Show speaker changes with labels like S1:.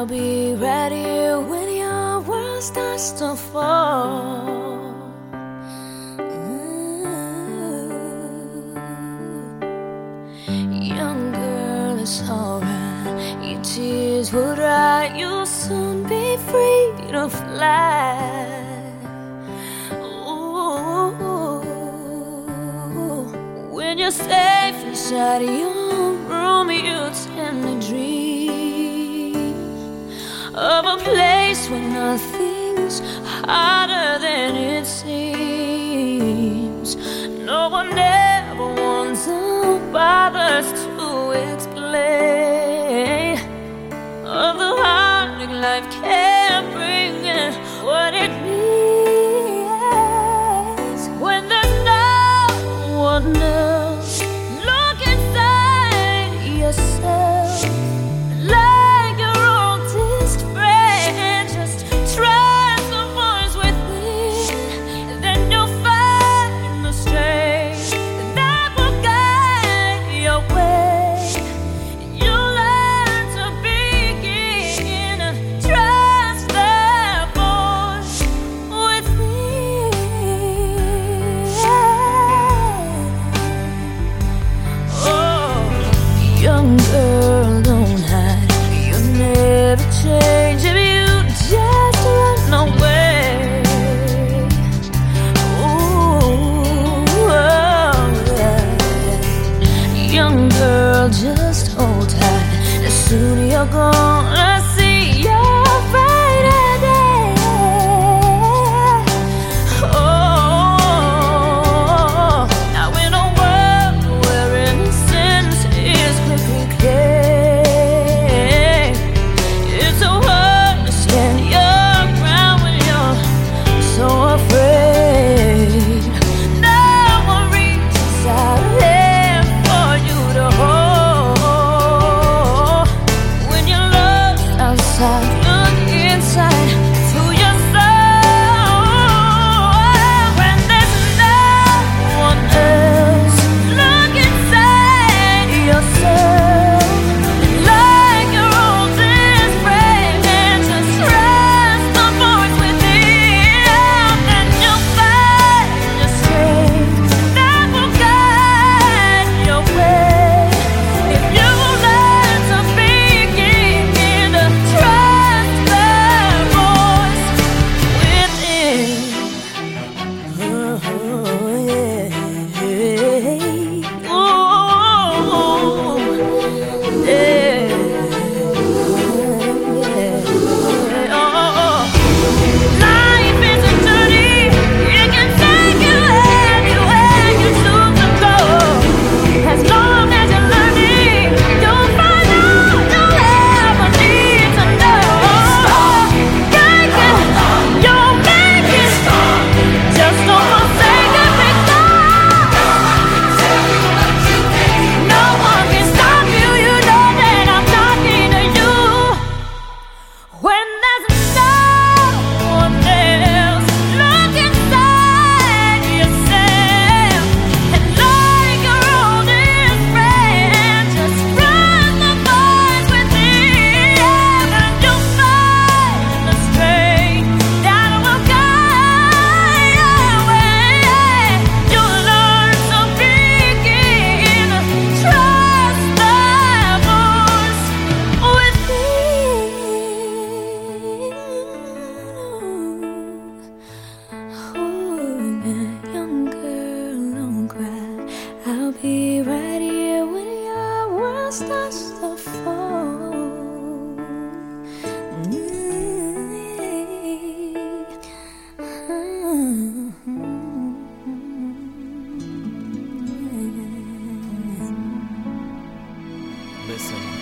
S1: I'll be ready when your world starts to fall. Mm. Young girl, it's alright. Your tears will dry. You'll soon be free to fly. Ooh. When you're safe inside your room, you tend place where nothing's harder than it seems. No one ever wants to bother to explain. Of the hard life. go I'll be right here when your world starts to fall. Mm-hmm. Listen.